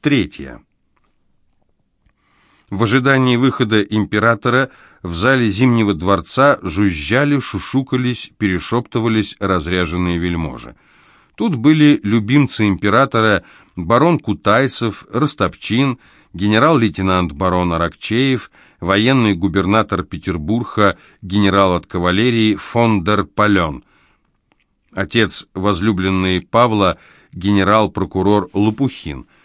Третье. В ожидании выхода императора в зале Зимнего дворца жужжали, шушукались, перешептывались разряженные вельможи. Тут были любимцы императора барон Кутайсов, Ростопчин, генерал-лейтенант барон Аракчеев, военный губернатор Петербурга, генерал от кавалерии фон дер Пален, отец возлюбленный Павла, генерал-прокурор Лопухин –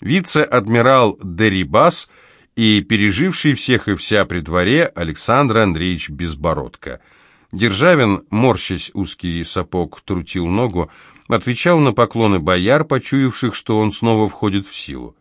вице-адмирал Дерибас и переживший всех и вся при дворе Александр Андреевич Безбородко. Державин, морщась узкий сапог, трутил ногу, отвечал на поклоны бояр, почуявших, что он снова входит в силу.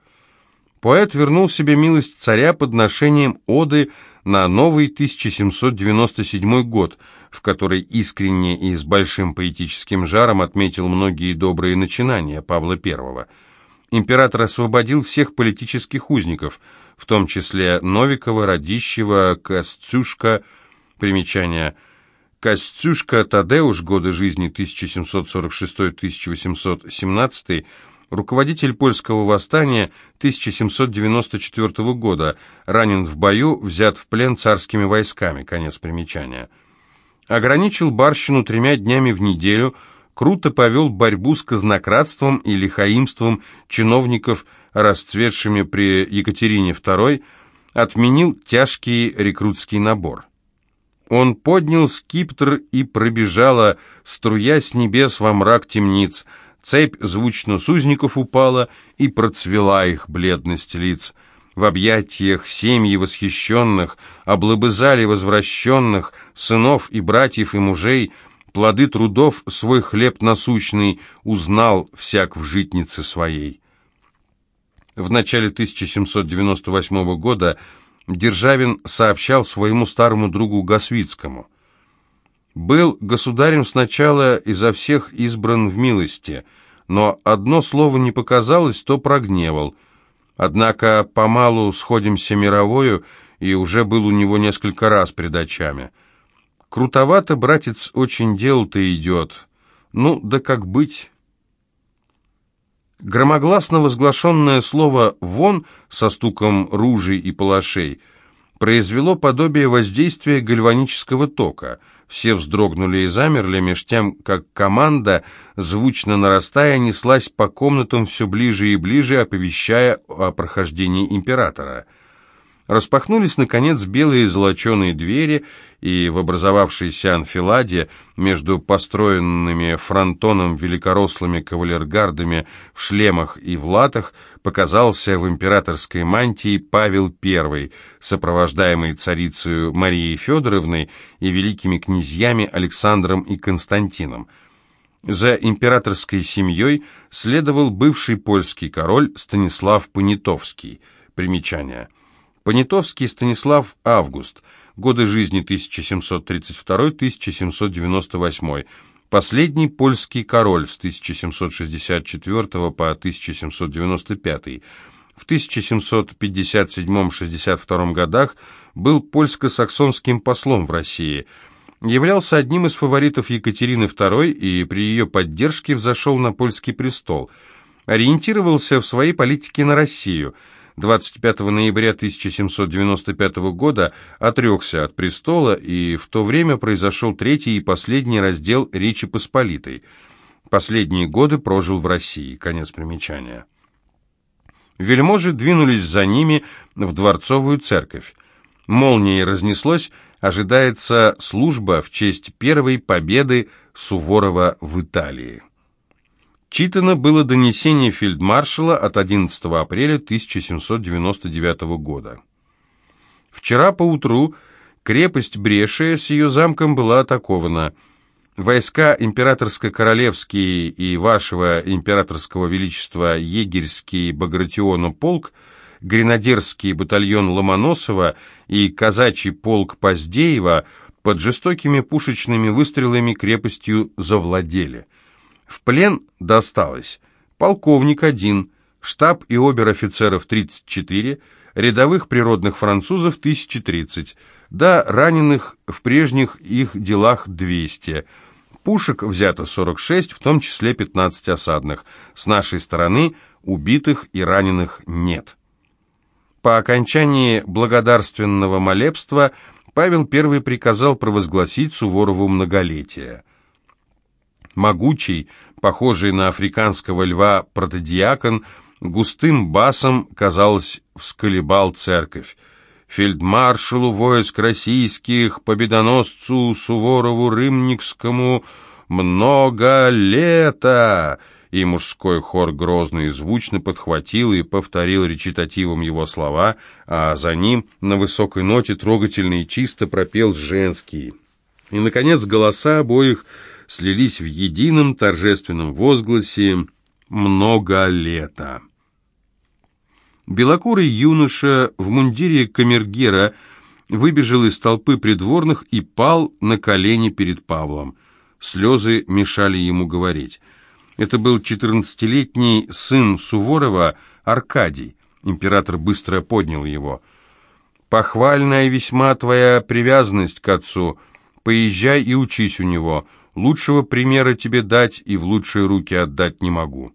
Поэт вернул себе милость царя подношением оды на новый 1797 год, в которой искренне и с большим поэтическим жаром отметил многие добрые начинания Павла I – император освободил всех политических узников, в том числе Новикова, Радищева, Костюшка, примечание. Костюшка Тадеуш, годы жизни 1746-1817, руководитель польского восстания 1794 года, ранен в бою, взят в плен царскими войсками, конец примечания. Ограничил барщину тремя днями в неделю – круто повел борьбу с казнократством и лихаимством чиновников, расцветшими при Екатерине II, отменил тяжкий рекрутский набор. Он поднял скиптр и пробежала, струя с небес во мрак темниц. Цепь звучно с узников упала, и процвела их бледность лиц. В объятиях семьи восхищенных облобызали возвращенных, сынов и братьев и мужей — плоды трудов свой хлеб насущный узнал всяк в житнице своей. В начале 1798 года Державин сообщал своему старому другу Гасвицкому. «Был государем сначала изо всех избран в милости, но одно слово не показалось, то прогневал. Однако помалу сходимся мировою, и уже был у него несколько раз пред очами». Крутовато, братец, очень дело-то идет. Ну, да как быть? Громогласно возглашенное слово «вон» со стуком ружей и палашей произвело подобие воздействия гальванического тока. Все вздрогнули и замерли, меж тем, как команда, звучно нарастая, неслась по комнатам все ближе и ближе, оповещая о прохождении императора – Распахнулись, наконец, белые золоченые двери, и в образовавшейся анфиладе между построенными фронтоном великорослыми кавалергардами в шлемах и в латах показался в императорской мантии Павел I, сопровождаемый царицей Марией Федоровной и великими князьями Александром и Константином. За императорской семьей следовал бывший польский король Станислав Понятовский. Примечание – Понятовский Станислав Август. Годы жизни 1732-1798. Последний польский король с 1764 по 1795. В 1757-62 годах был польско-саксонским послом в России. Являлся одним из фаворитов Екатерины II и при ее поддержке взошел на польский престол. Ориентировался в своей политике на Россию – 25 ноября 1795 года отрекся от престола, и в то время произошел третий и последний раздел Речи Посполитой. Последние годы прожил в России. Конец примечания. Вельможи двинулись за ними в дворцовую церковь. Молнией разнеслось, ожидается служба в честь первой победы Суворова в Италии. Читано было донесение фельдмаршала от 11 апреля 1799 года. Вчера поутру крепость Брешия с ее замком была атакована. Войска императорско-королевские и вашего императорского величества егерский Багратиона полк, гренадерский батальон Ломоносова и казачий полк Поздеева под жестокими пушечными выстрелами крепостью завладели – в плен досталось полковник один, штаб и обер-офицеров 34, рядовых природных французов 1030, да раненых в прежних их делах 200. Пушек взято 46, в том числе 15 осадных. С нашей стороны убитых и раненых нет. По окончании благодарственного молебства Павел I приказал провозгласить Суворову многолетие. Могучий, похожий на африканского льва протодиакон, густым басом, казалось, всколебал церковь. Фельдмаршалу войск российских, победоносцу Суворову Рымникскому, много лета! И мужской хор грозно и звучно подхватил и повторил речитативом его слова, а за ним на высокой ноте трогательно и чисто пропел женский. И, наконец, голоса обоих слились в едином торжественном возгласе «Много лета». Белокурый юноша в мундире камергера выбежал из толпы придворных и пал на колени перед Павлом. Слезы мешали ему говорить. Это был четырнадцатилетний сын Суворова Аркадий. Император быстро поднял его. «Похвальная весьма твоя привязанность к отцу. Поезжай и учись у него. Лучшего примера тебе дать и в лучшие руки отдать не могу».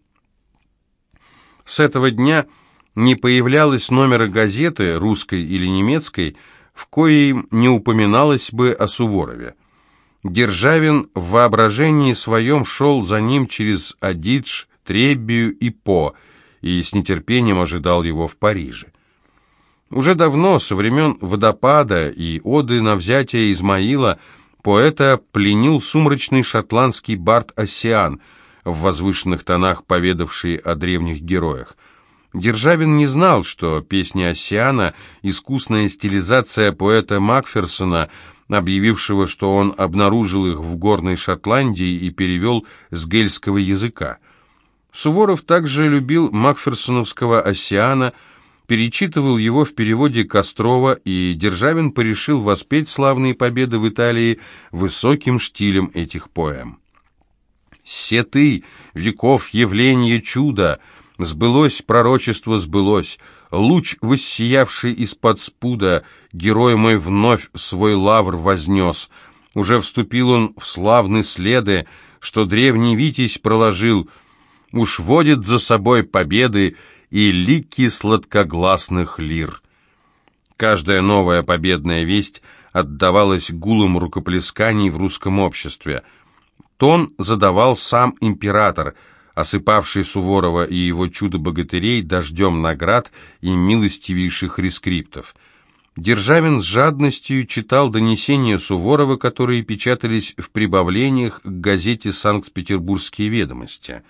С этого дня не появлялось номера газеты, русской или немецкой, в коей не упоминалось бы о Суворове. Державин в воображении своем шел за ним через Адидж, Треббию и По, и с нетерпением ожидал его в Париже. Уже давно, со времен «Водопада» и «Оды на взятие Измаила», Поэта пленил сумрачный шотландский бард Оссиан, в возвышенных тонах поведавший о древних героях. Державин не знал, что песни Оссиана — искусная стилизация поэта Макферсона, объявившего, что он обнаружил их в горной Шотландии и перевел с гельского языка. Суворов также любил макферсоновского Оссиана — перечитывал его в переводе Кострова, и Державин порешил воспеть славные победы в Италии высоким штилем этих поэм. «Се ты, веков явление чуда, сбылось пророчество, сбылось, луч, воссиявший из-под спуда, герой мой вновь свой лавр вознес, уже вступил он в славные следы, что древний Витязь проложил, уж водит за собой победы, и лики сладкогласных лир. Каждая новая победная весть отдавалась гулом рукоплесканий в русском обществе. Тон задавал сам император, осыпавший Суворова и его чудо-богатырей дождем наград и милостивейших рескриптов. Державин с жадностью читал донесения Суворова, которые печатались в прибавлениях к газете «Санкт-Петербургские ведомости».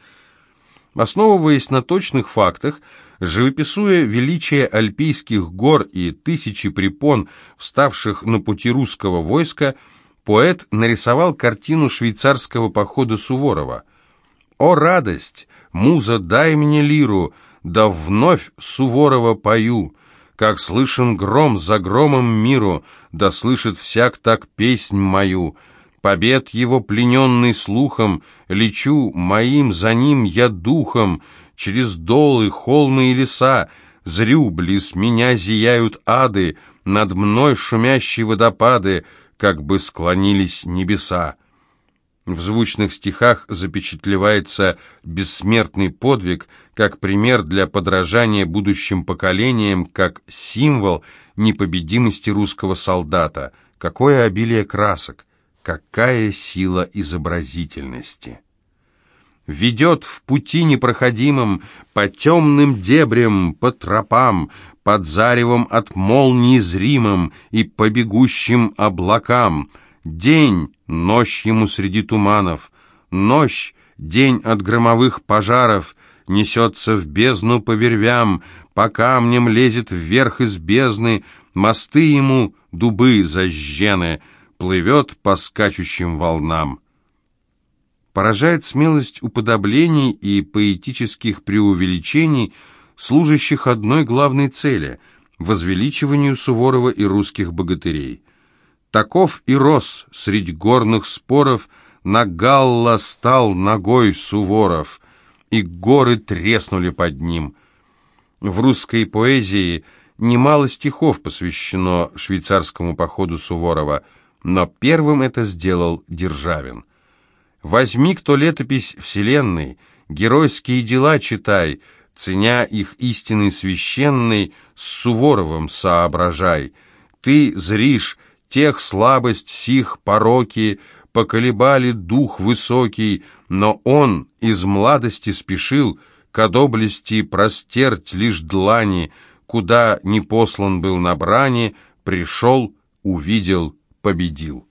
Основываясь на точных фактах, живописуя величие альпийских гор и тысячи препон, вставших на пути русского войска, поэт нарисовал картину швейцарского похода Суворова. «О радость! Муза, дай мне лиру, да вновь Суворова пою!» Как слышен гром за громом миру, да слышит всяк так песнь мою — Побед его плененный слухом, лечу моим за ним я духом, через долы, холмы и леса, зрю, близ меня зияют ады, над мной шумящие водопады, как бы склонились небеса. В звучных стихах запечатлевается бессмертный подвиг, как пример для подражания будущим поколениям, как символ непобедимости русского солдата. Какое обилие красок! Какая сила изобразительности! Ведет в пути непроходимом, по темным дебрям, по тропам, под заревом от молнии зримым и по бегущим облакам. День, ночь ему среди туманов, ночь, день от громовых пожаров, несется в бездну по вервям, по камням лезет вверх из бездны, мосты ему дубы зажжены — плывет по скачущим волнам. Поражает смелость уподоблений и поэтических преувеличений, служащих одной главной цели – возвеличиванию Суворова и русских богатырей. Таков и рос среди горных споров, на Галла стал ногой Суворов, и горы треснули под ним. В русской поэзии немало стихов посвящено швейцарскому походу Суворова – но первым это сделал Державин. Возьми кто летопись вселенной, геройские дела читай, ценя их истинный священный, с Суворовым соображай. Ты зришь тех слабость сих пороки, поколебали дух высокий, но он из младости спешил к доблести простерть лишь длани, куда не послан был на брани, пришел, увидел, победил.